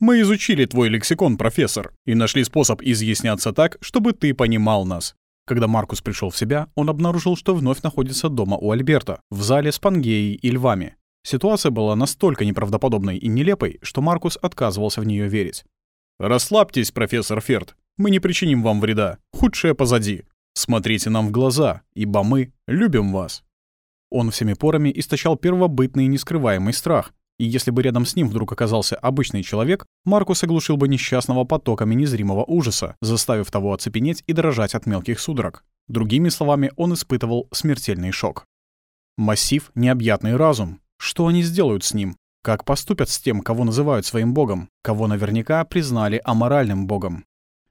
Мы изучили твой лексикон, профессор, и нашли способ изъясняться так, чтобы ты понимал нас. Когда Маркус пришел в себя, он обнаружил, что вновь находится дома у Альберта, в зале с Пангеей и львами. Ситуация была настолько неправдоподобной и нелепой, что Маркус отказывался в нее верить. «Расслабьтесь, профессор Ферд. Мы не причиним вам вреда. Худшее позади. Смотрите нам в глаза, ибо мы любим вас». Он всеми порами источал первобытный нескрываемый страх, и если бы рядом с ним вдруг оказался обычный человек, Маркус оглушил бы несчастного потоками незримого ужаса, заставив того оцепенеть и дрожать от мелких судорог. Другими словами, он испытывал смертельный шок. Массив — необъятный разум. Что они сделают с ним? Как поступят с тем, кого называют своим богом, кого наверняка признали аморальным богом?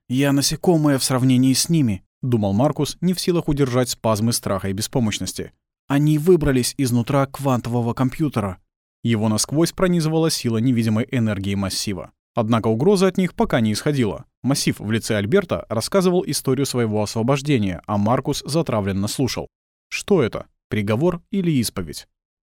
«Я насекомое в сравнении с ними», — думал Маркус, не в силах удержать спазмы страха и беспомощности. «Они выбрались изнутра квантового компьютера. Его насквозь пронизывала сила невидимой энергии массива. Однако угроза от них пока не исходила. Массив в лице Альберта рассказывал историю своего освобождения, а Маркус затравленно слушал. Что это? Приговор или исповедь?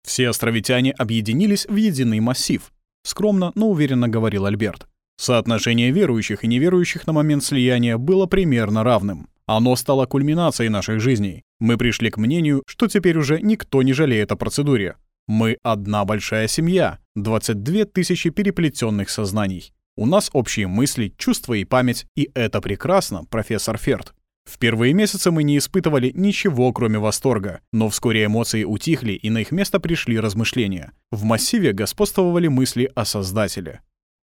Все островитяне объединились в единый массив. Скромно, но уверенно говорил Альберт. Соотношение верующих и неверующих на момент слияния было примерно равным. Оно стало кульминацией наших жизней. Мы пришли к мнению, что теперь уже никто не жалеет о процедуре. Мы одна большая семья, 22 тысячи переплетенных сознаний. У нас общие мысли, чувства и память, и это прекрасно, профессор Ферд. В первые месяцы мы не испытывали ничего, кроме восторга, но вскоре эмоции утихли, и на их место пришли размышления. В массиве господствовали мысли о Создателе.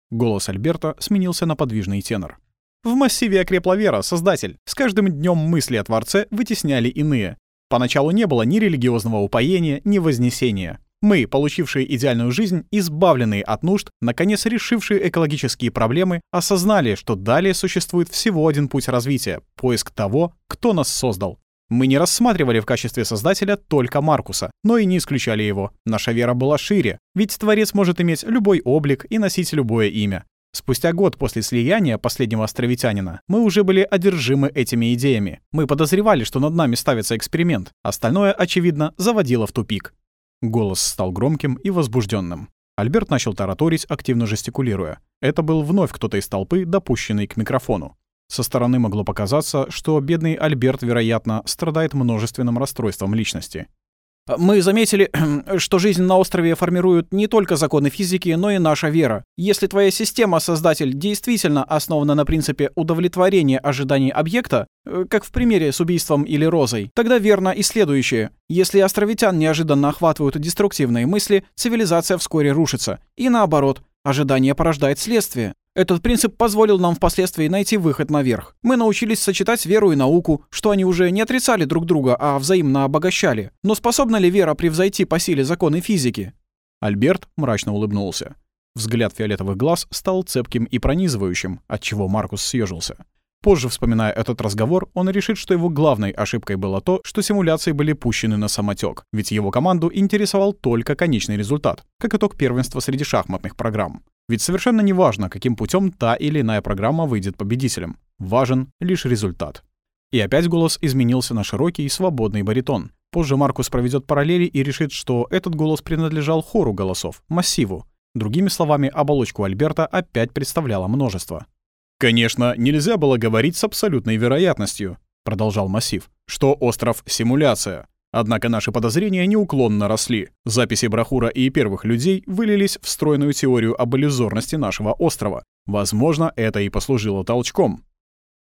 Голос Альберта сменился на подвижный тенор. В массиве окрепла вера, Создатель. С каждым днем мысли о Творце вытесняли иные. Поначалу не было ни религиозного упоения, ни вознесения. Мы, получившие идеальную жизнь, избавленные от нужд, наконец решившие экологические проблемы, осознали, что далее существует всего один путь развития — поиск того, кто нас создал. Мы не рассматривали в качестве создателя только Маркуса, но и не исключали его. Наша вера была шире, ведь Творец может иметь любой облик и носить любое имя. Спустя год после слияния последнего островитянина мы уже были одержимы этими идеями. Мы подозревали, что над нами ставится эксперимент. Остальное, очевидно, заводило в тупик. Голос стал громким и возбужденным. Альберт начал тараторить, активно жестикулируя. Это был вновь кто-то из толпы, допущенный к микрофону. Со стороны могло показаться, что бедный Альберт, вероятно, страдает множественным расстройством личности. Мы заметили, что жизнь на острове формирует не только законы физики, но и наша вера. Если твоя система, создатель, действительно основана на принципе удовлетворения ожиданий объекта, э, как в примере с убийством или розой, тогда верно и следующее. Если островитян неожиданно охватывают деструктивные мысли, цивилизация вскоре рушится. И наоборот, ожидание порождает следствие. Этот принцип позволил нам впоследствии найти выход наверх. Мы научились сочетать веру и науку, что они уже не отрицали друг друга, а взаимно обогащали. Но способна ли вера превзойти по силе законы физики? Альберт мрачно улыбнулся. Взгляд фиолетовых глаз стал цепким и пронизывающим, отчего Маркус съежился. Позже, вспоминая этот разговор, он решит, что его главной ошибкой было то, что симуляции были пущены на самотек, ведь его команду интересовал только конечный результат, как итог первенства среди шахматных программ. Ведь совершенно не важно, каким путем та или иная программа выйдет победителем. Важен лишь результат. И опять голос изменился на широкий и свободный баритон. Позже Маркус проведет параллели и решит, что этот голос принадлежал хору голосов, массиву. Другими словами, оболочку Альберта опять представляло множество. «Конечно, нельзя было говорить с абсолютной вероятностью», — продолжал массив, «что остров — симуляция. Однако наши подозрения неуклонно росли. Записи Брахура и первых людей вылились в стройную теорию об иллюзорности нашего острова. Возможно, это и послужило толчком.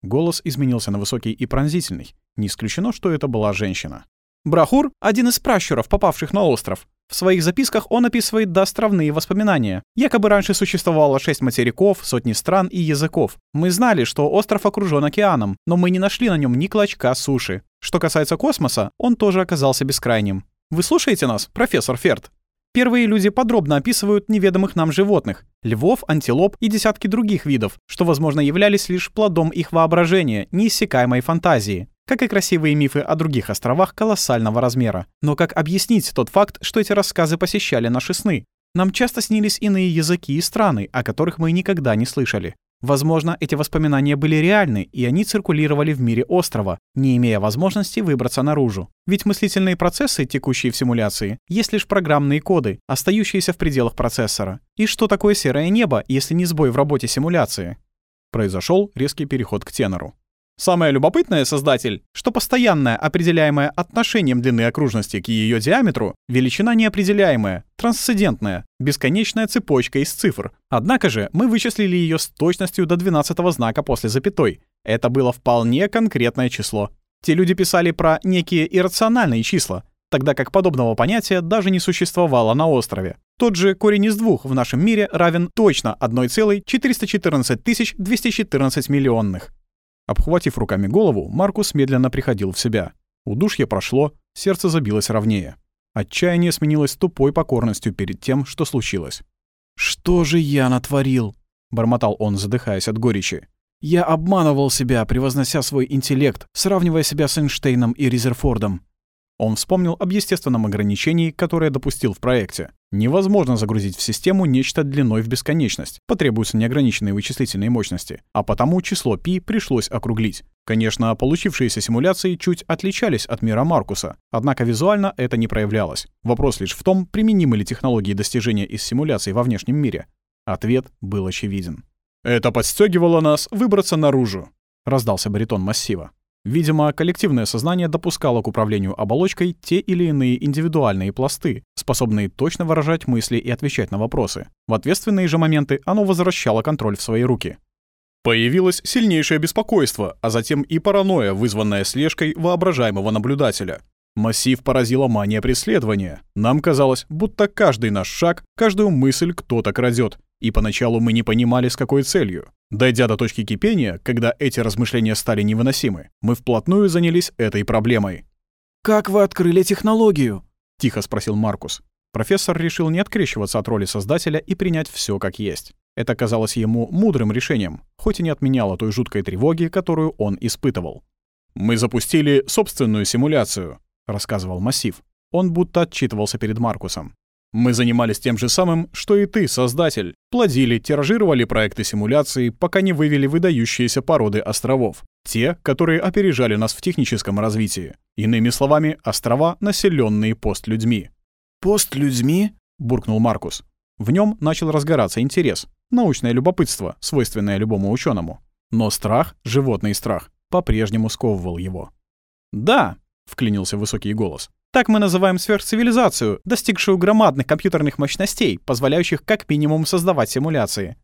Голос изменился на высокий и пронзительный. Не исключено, что это была женщина. Брахур — один из пращуров, попавших на остров. В своих записках он описывает доостровные воспоминания. Якобы раньше существовало шесть материков, сотни стран и языков. Мы знали, что остров окружен океаном, но мы не нашли на нем ни клочка суши. Что касается космоса, он тоже оказался бескрайним. Вы слушаете нас, профессор Ферд? Первые люди подробно описывают неведомых нам животных — львов, антилоп и десятки других видов, что, возможно, являлись лишь плодом их воображения, неиссякаемой фантазии как и красивые мифы о других островах колоссального размера. Но как объяснить тот факт, что эти рассказы посещали наши сны? Нам часто снились иные языки и страны, о которых мы никогда не слышали. Возможно, эти воспоминания были реальны, и они циркулировали в мире острова, не имея возможности выбраться наружу. Ведь мыслительные процессы, текущие в симуляции, есть лишь программные коды, остающиеся в пределах процессора. И что такое серое небо, если не сбой в работе симуляции? Произошел резкий переход к тенору. Самое любопытное, создатель, что постоянное определяемое отношением длины окружности к ее диаметру величина неопределяемая, трансцендентная, бесконечная цепочка из цифр. Однако же мы вычислили ее с точностью до 12 знака после запятой. Это было вполне конкретное число. Те люди писали про некие иррациональные числа, тогда как подобного понятия даже не существовало на острове. Тот же корень из двух в нашем мире равен точно 1,414 214 миллионных. Обхватив руками голову, Маркус медленно приходил в себя. Удушье прошло, сердце забилось ровнее. Отчаяние сменилось тупой покорностью перед тем, что случилось. «Что же я натворил?» — бормотал он, задыхаясь от горечи. «Я обманывал себя, превознося свой интеллект, сравнивая себя с Эйнштейном и Резерфордом. Он вспомнил об естественном ограничении, которое допустил в проекте. Невозможно загрузить в систему нечто длиной в бесконечность, потребуются неограниченные вычислительные мощности, а потому число π пришлось округлить. Конечно, получившиеся симуляции чуть отличались от мира Маркуса, однако визуально это не проявлялось. Вопрос лишь в том, применимы ли технологии достижения из симуляций во внешнем мире. Ответ был очевиден. «Это подстегивало нас выбраться наружу», — раздался баритон массива. Видимо, коллективное сознание допускало к управлению оболочкой те или иные индивидуальные пласты, способные точно выражать мысли и отвечать на вопросы. В ответственные же моменты оно возвращало контроль в свои руки. Появилось сильнейшее беспокойство, а затем и паранойя, вызванная слежкой воображаемого наблюдателя. Массив поразила мания преследования. Нам казалось, будто каждый наш шаг, каждую мысль кто-то крадет, и поначалу мы не понимали, с какой целью. Дойдя до точки кипения, когда эти размышления стали невыносимы, мы вплотную занялись этой проблемой. «Как вы открыли технологию?» — тихо спросил Маркус. Профессор решил не открещиваться от роли создателя и принять все как есть. Это казалось ему мудрым решением, хоть и не отменяло той жуткой тревоги, которую он испытывал. «Мы запустили собственную симуляцию», — рассказывал Массив. Он будто отчитывался перед Маркусом. Мы занимались тем же самым, что и ты, создатель. Плодили, тиражировали проекты симуляции, пока не вывели выдающиеся породы островов. Те, которые опережали нас в техническом развитии. Иными словами, острова, населенные постлюдьми. «Постлюдьми?» — буркнул Маркус. В нем начал разгораться интерес. Научное любопытство, свойственное любому ученому. Но страх, животный страх, по-прежнему сковывал его. «Да», — вклинился высокий голос, так мы называем сверхцивилизацию, достигшую громадных компьютерных мощностей, позволяющих как минимум создавать симуляции.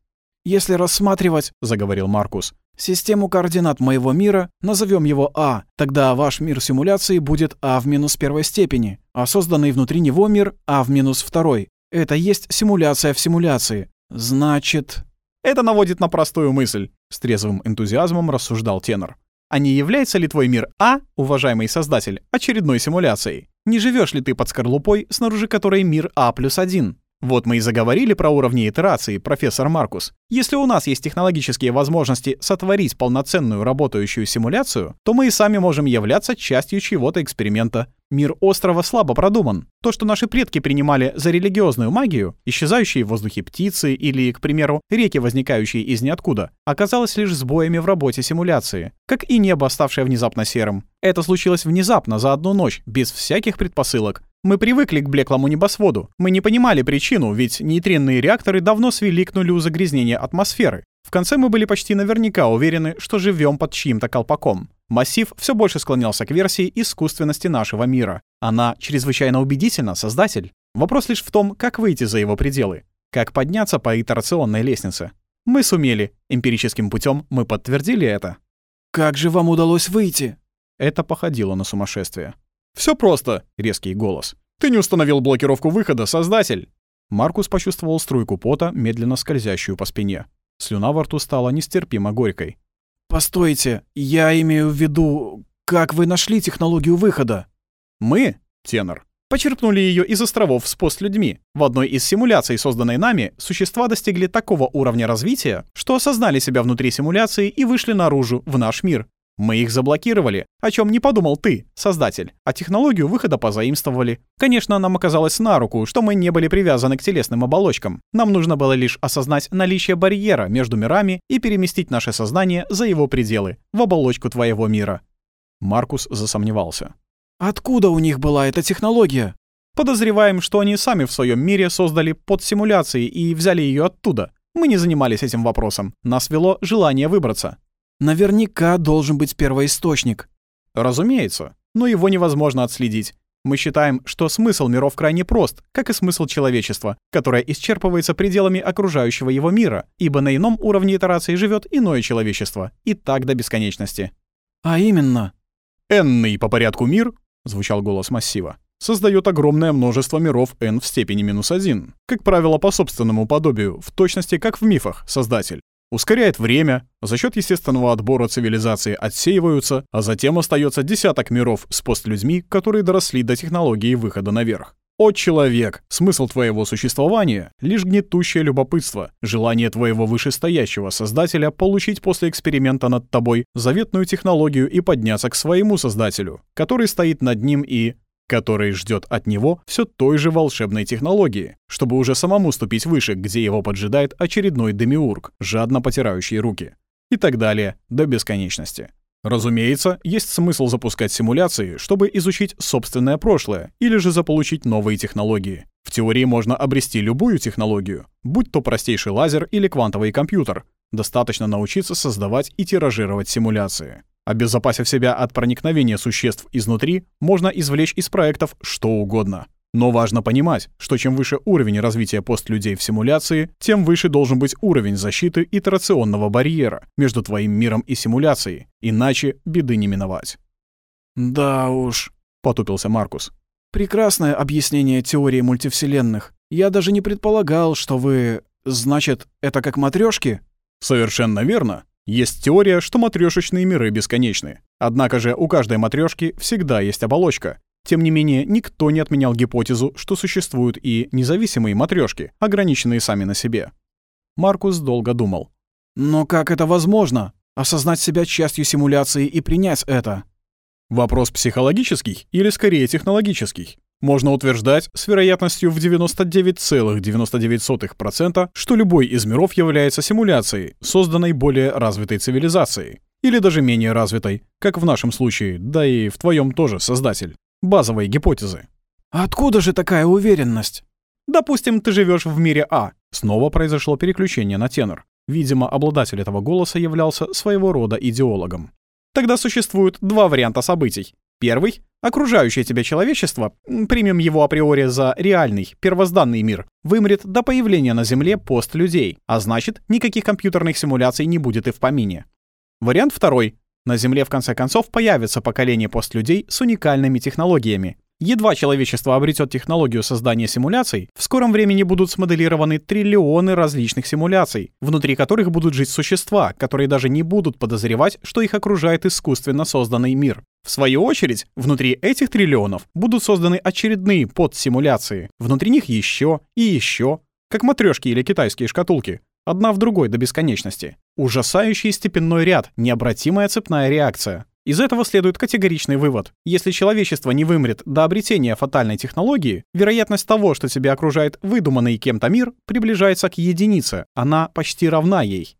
«Если рассматривать, — заговорил Маркус, — систему координат моего мира, назовем его А, тогда ваш мир симуляции будет А в минус первой степени, а созданный внутри него мир А в минус второй. Это есть симуляция в симуляции. Значит...» «Это наводит на простую мысль», — с трезвым энтузиазмом рассуждал тенор. «А не является ли твой мир А, уважаемый создатель, очередной симуляцией? Не живешь ли ты под скорлупой, снаружи которой мир А плюс один? Вот мы и заговорили про уровни итерации, профессор Маркус. Если у нас есть технологические возможности сотворить полноценную работающую симуляцию, то мы и сами можем являться частью чего-то эксперимента. Мир острова слабо продуман. То, что наши предки принимали за религиозную магию, исчезающие в воздухе птицы или, к примеру, реки, возникающие из ниоткуда, оказалось лишь сбоями в работе симуляции, как и небо, ставшее внезапно серым. Это случилось внезапно, за одну ночь, без всяких предпосылок. Мы привыкли к блеклому небосводу. Мы не понимали причину, ведь нейтринные реакторы давно свели к нулю загрязнение атмосферы. В конце мы были почти наверняка уверены, что живем под чьим-то колпаком. Массив все больше склонялся к версии искусственности нашего мира. Она чрезвычайно убедительна, создатель. Вопрос лишь в том, как выйти за его пределы. Как подняться по итерационной лестнице. Мы сумели. Эмпирическим путем мы подтвердили это. «Как же вам удалось выйти?» Это походило на сумасшествие. Все просто», — резкий голос. «Ты не установил блокировку выхода, создатель!» Маркус почувствовал струйку пота, медленно скользящую по спине. Слюна во рту стала нестерпимо горькой. «Постойте, я имею в виду, как вы нашли технологию выхода?» «Мы, тенор, почерпнули ее из островов с постлюдьми. В одной из симуляций, созданной нами, существа достигли такого уровня развития, что осознали себя внутри симуляции и вышли наружу, в наш мир. Мы их заблокировали, о чем не подумал ты, создатель, а технологию выхода позаимствовали. Конечно, нам оказалось на руку, что мы не были привязаны к телесным оболочкам. Нам нужно было лишь осознать наличие барьера между мирами и переместить наше сознание за его пределы, в оболочку твоего мира. Маркус засомневался. Откуда у них была эта технология? Подозреваем, что они сами в своем мире создали подсимуляции и взяли ее оттуда. Мы не занимались этим вопросом. Нас вело желание выбраться. Наверняка должен быть первоисточник. Разумеется, но его невозможно отследить. Мы считаем, что смысл миров крайне прост, как и смысл человечества, которое исчерпывается пределами окружающего его мира, ибо на ином уровне итерации живет иное человечество, и так до бесконечности. А именно? «Энный по порядку мир», — звучал голос массива, создает огромное множество миров n в степени минус один, как правило, по собственному подобию, в точности как в мифах, создатель ускоряет время, за счет естественного отбора цивилизации отсеиваются, а затем остается десяток миров с постлюдьми, которые доросли до технологии выхода наверх. О человек, смысл твоего существования — лишь гнетущее любопытство, желание твоего вышестоящего создателя получить после эксперимента над тобой заветную технологию и подняться к своему создателю, который стоит над ним и который ждет от него все той же волшебной технологии, чтобы уже самому ступить выше, где его поджидает очередной демиург, жадно потирающий руки. И так далее, до бесконечности. Разумеется, есть смысл запускать симуляции, чтобы изучить собственное прошлое или же заполучить новые технологии. В теории можно обрести любую технологию, будь то простейший лазер или квантовый компьютер. Достаточно научиться создавать и тиражировать симуляции. Обезопасив себя от проникновения существ изнутри, можно извлечь из проектов что угодно. Но важно понимать, что чем выше уровень развития постлюдей в симуляции, тем выше должен быть уровень защиты итерационного барьера между твоим миром и симуляцией, иначе беды не миновать. «Да уж», — потупился Маркус. «Прекрасное объяснение теории мультивселенных. Я даже не предполагал, что вы... Значит, это как матрешки? «Совершенно верно. Есть теория, что матрешечные миры бесконечны. Однако же у каждой матрешки всегда есть оболочка. Тем не менее, никто не отменял гипотезу, что существуют и независимые матрешки, ограниченные сами на себе. Маркус долго думал. «Но как это возможно? Осознать себя частью симуляции и принять это?» Вопрос психологический или скорее технологический? Можно утверждать с вероятностью в 99,99%, что любой из миров является симуляцией, созданной более развитой цивилизацией. Или даже менее развитой, как в нашем случае, да и в твоем тоже, создатель. Базовые гипотезы. Откуда же такая уверенность? Допустим, ты живешь в мире А. Снова произошло переключение на тенор. Видимо, обладатель этого голоса являлся своего рода идеологом. Тогда существуют два варианта событий. Первый — окружающее тебя человечество, примем его априори за реальный, первозданный мир, вымрет до появления на Земле пост-людей, а значит, никаких компьютерных симуляций не будет и в помине. Вариант второй. На Земле в конце концов появится поколение пост-людей с уникальными технологиями, Едва человечество обретет технологию создания симуляций, в скором времени будут смоделированы триллионы различных симуляций, внутри которых будут жить существа, которые даже не будут подозревать, что их окружает искусственно созданный мир. В свою очередь, внутри этих триллионов будут созданы очередные подсимуляции. Внутри них еще и еще, как матрешки или китайские шкатулки, одна в другой до бесконечности. Ужасающий степенной ряд, необратимая цепная реакция. Из этого следует категоричный вывод. Если человечество не вымрет до обретения фатальной технологии, вероятность того, что тебя окружает выдуманный кем-то мир, приближается к единице. Она почти равна ей.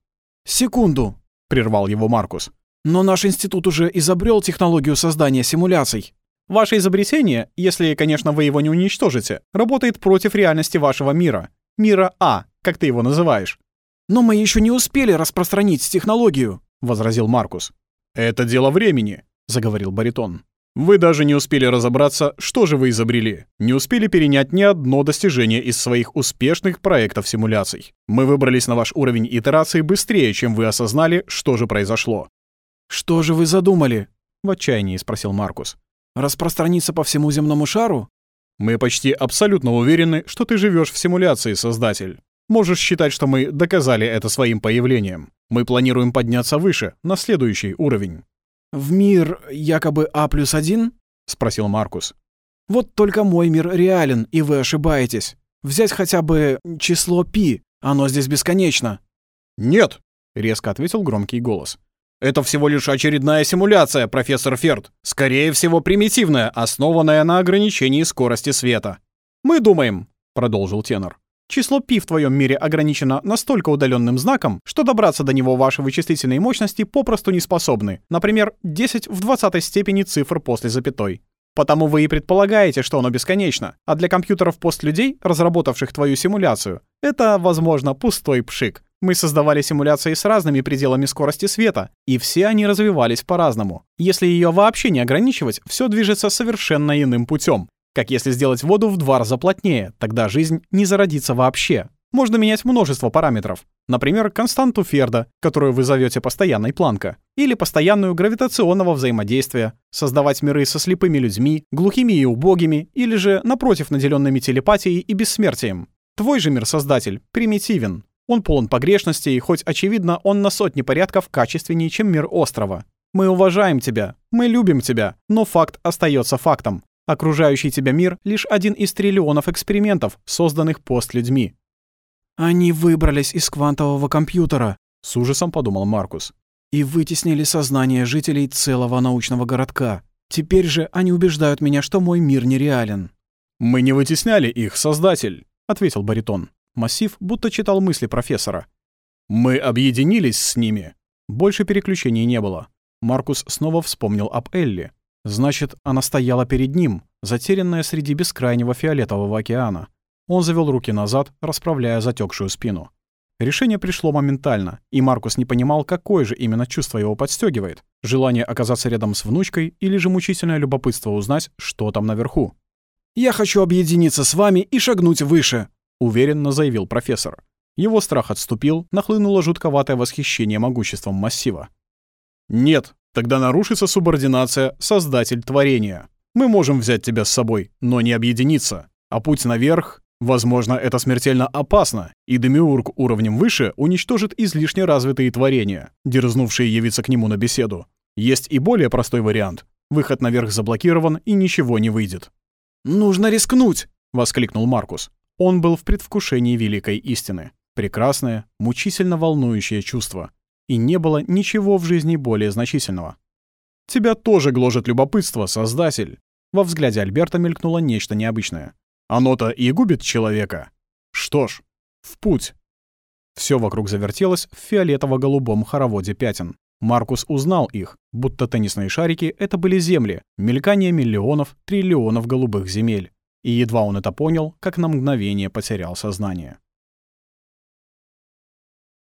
«Секунду», — прервал его Маркус. «Но наш институт уже изобрел технологию создания симуляций». Ваше изобретение, если, конечно, вы его не уничтожите, работает против реальности вашего мира. Мира А, как ты его называешь. «Но мы еще не успели распространить технологию», — возразил Маркус. «Это дело времени», — заговорил баритон. «Вы даже не успели разобраться, что же вы изобрели. Не успели перенять ни одно достижение из своих успешных проектов симуляций. Мы выбрались на ваш уровень итерации быстрее, чем вы осознали, что же произошло». «Что же вы задумали?» — в отчаянии спросил Маркус. «Распространиться по всему земному шару?» «Мы почти абсолютно уверены, что ты живешь в симуляции, Создатель. Можешь считать, что мы доказали это своим появлением. Мы планируем подняться выше, на следующий уровень». «В мир якобы А плюс один?» — спросил Маркус. «Вот только мой мир реален, и вы ошибаетесь. Взять хотя бы число пи, оно здесь бесконечно». «Нет!» — резко ответил громкий голос. Это всего лишь очередная симуляция, профессор Ферд. Скорее всего, примитивная, основанная на ограничении скорости света. Мы думаем, продолжил тенор. Число π в твоем мире ограничено настолько удаленным знаком, что добраться до него ваши вычислительные мощности попросту не способны. Например, 10 в 20 степени цифр после запятой. Потому вы и предполагаете, что оно бесконечно. А для компьютеров постлюдей, разработавших твою симуляцию, это, возможно, пустой пшик. Мы создавали симуляции с разными пределами скорости света, и все они развивались по-разному. Если ее вообще не ограничивать, все движется совершенно иным путем. Как если сделать воду в два раза плотнее, тогда жизнь не зародится вообще. Можно менять множество параметров. Например, константу Ферда, которую вы зовете постоянной Планка, или постоянную гравитационного взаимодействия, создавать миры со слепыми людьми, глухими и убогими, или же, напротив, наделенными телепатией и бессмертием. Твой же мир-создатель примитивен. Он полон погрешностей, хоть, очевидно, он на сотни порядков качественнее, чем мир острова. Мы уважаем тебя, мы любим тебя, но факт остается фактом. Окружающий тебя мир — лишь один из триллионов экспериментов, созданных постлюдьми. «Они выбрались из квантового компьютера», — с ужасом подумал Маркус. «И вытеснили сознание жителей целого научного городка. Теперь же они убеждают меня, что мой мир нереален». «Мы не вытесняли их, Создатель», — ответил баритон. Массив будто читал мысли профессора. «Мы объединились с ними». Больше переключений не было. Маркус снова вспомнил об Элли. Значит, она стояла перед ним, затерянная среди бескрайнего фиолетового океана. Он завел руки назад, расправляя затекшую спину. Решение пришло моментально, и Маркус не понимал, какое же именно чувство его подстегивает. Желание оказаться рядом с внучкой или же мучительное любопытство узнать, что там наверху. «Я хочу объединиться с вами и шагнуть выше», — уверенно заявил профессор. Его страх отступил, нахлынуло жутковатое восхищение могуществом массива. «Нет, Тогда нарушится субординация «создатель творения». Мы можем взять тебя с собой, но не объединиться. А путь наверх, возможно, это смертельно опасно, и Демиург уровнем выше уничтожит излишне развитые творения, дерзнувшие явиться к нему на беседу. Есть и более простой вариант. Выход наверх заблокирован, и ничего не выйдет. «Нужно рискнуть!» — воскликнул Маркус. Он был в предвкушении великой истины. Прекрасное, мучительно волнующее чувство и не было ничего в жизни более значительного. «Тебя тоже гложет любопытство, Создатель!» Во взгляде Альберта мелькнуло нечто необычное. «Оно-то и губит человека!» «Что ж, в путь!» Все вокруг завертелось в фиолетово-голубом хороводе пятен. Маркус узнал их, будто теннисные шарики — это были земли, мелькание миллионов, триллионов голубых земель. И едва он это понял, как на мгновение потерял сознание.